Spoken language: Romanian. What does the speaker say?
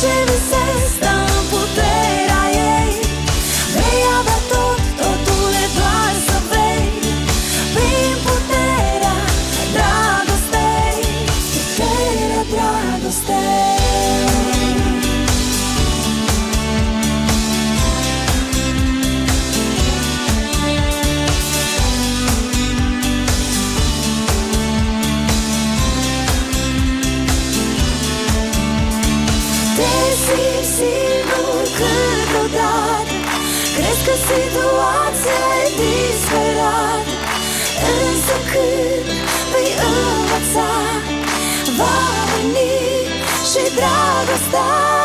She Vezi că situația e disperată Însă când vei învăța Va veni și dragostea.